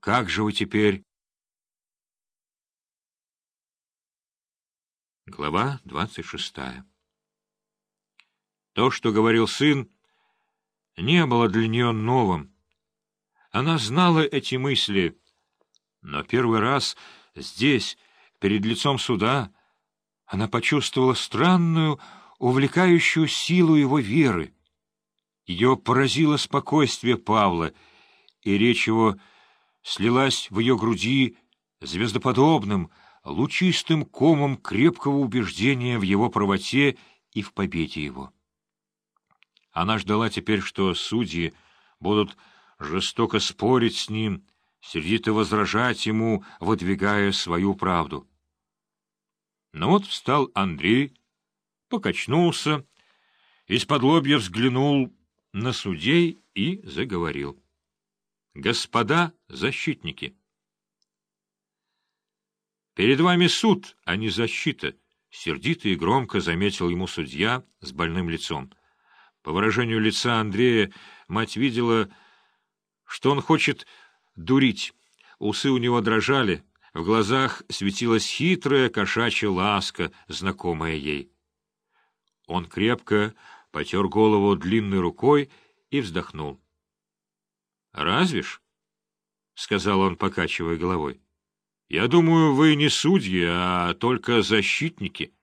Как же вы теперь? Глава двадцать шестая То, что говорил сын, не было для нее новым. Она знала эти мысли, но первый раз здесь, перед лицом суда, она почувствовала странную, увлекающую силу его веры. Ее поразило спокойствие Павла, и речь его слилась в ее груди звездоподобным, лучистым комом крепкого убеждения в его правоте и в победе его. Она ждала теперь, что судьи будут жестоко спорить с ним, сердито возражать ему, выдвигая свою правду. Но вот встал Андрей, покачнулся, из-под лобья взглянул на судей и заговорил. «Господа защитники!» «Перед вами суд, а не защита», — сердито и громко заметил ему судья с больным лицом. По выражению лица Андрея мать видела, что он хочет дурить. Усы у него дрожали, в глазах светилась хитрая кошачья ласка, знакомая ей. Он крепко потер голову длинной рукой и вздохнул. — Разве ж? — сказал он, покачивая головой. — Я думаю, вы не судьи, а только защитники.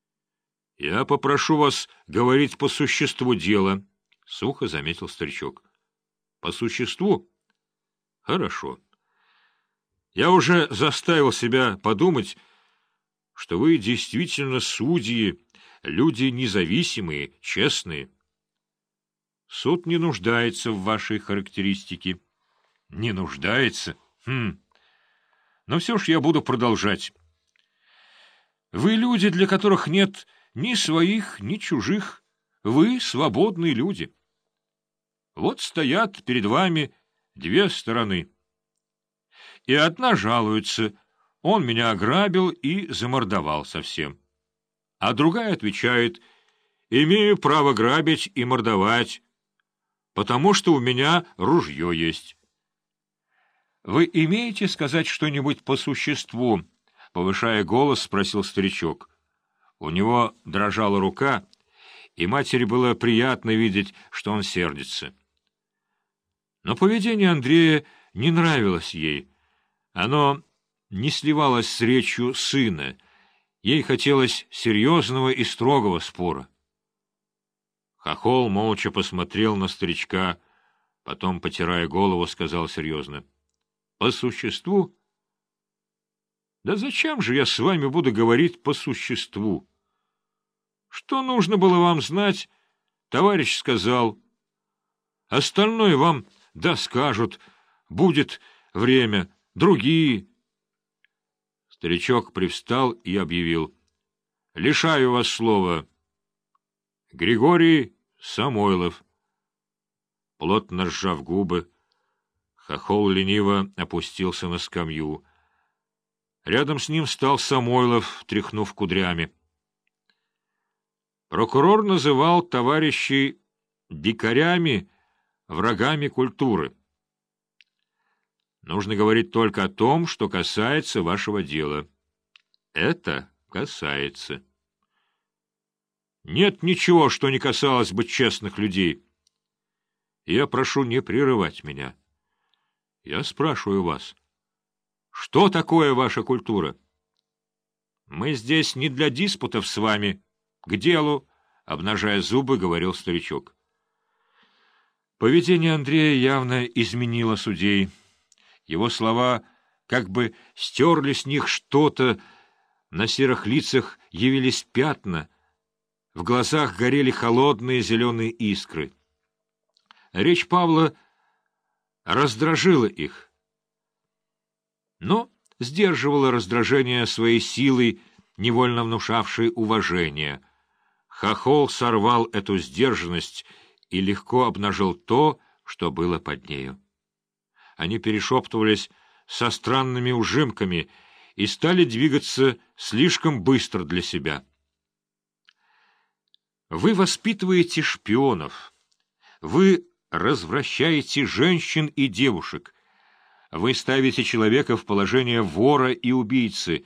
— Я попрошу вас говорить по существу дела, — сухо заметил старичок. — По существу? — Хорошо. Я уже заставил себя подумать, что вы действительно судьи, люди независимые, честные. Суд не нуждается в вашей характеристике. Не нуждается? Хм. Но все ж я буду продолжать. Вы люди, для которых нет ни своих, ни чужих. Вы свободные люди. Вот стоят перед вами две стороны. И одна жалуется, он меня ограбил и замордовал совсем а другая отвечает, «Имею право грабить и мордовать, потому что у меня ружье есть». «Вы имеете сказать что-нибудь по существу?» — повышая голос, спросил старичок. У него дрожала рука, и матери было приятно видеть, что он сердится. Но поведение Андрея не нравилось ей. Оно не сливалось с речью сына — Ей хотелось серьезного и строгого спора. Хохол молча посмотрел на старичка, потом, потирая голову, сказал серьезно. — По существу? — Да зачем же я с вами буду говорить по существу? Что нужно было вам знать, товарищ сказал. Остальное вам да скажут, будет время, другие Старичок привстал и объявил. — Лишаю вас слова. Григорий Самойлов. Плотно сжав губы, хохол лениво опустился на скамью. Рядом с ним стал Самойлов, тряхнув кудрями. Прокурор называл товарищей дикарями, врагами культуры. Нужно говорить только о том, что касается вашего дела. Это касается. Нет ничего, что не касалось бы честных людей. Я прошу не прерывать меня. Я спрашиваю вас, что такое ваша культура? Мы здесь не для диспутов с вами, к делу, обнажая зубы, говорил старичок. Поведение Андрея явно изменило судей. Его слова как бы стерли с них что-то, на серых лицах явились пятна, в глазах горели холодные зеленые искры. Речь Павла раздражила их, но сдерживала раздражение своей силой, невольно внушавшей уважение. Хохол сорвал эту сдержанность и легко обнажил то, что было под нею. Они перешептывались со странными ужимками и стали двигаться слишком быстро для себя. Вы воспитываете шпионов. Вы развращаете женщин и девушек. Вы ставите человека в положение вора и убийцы,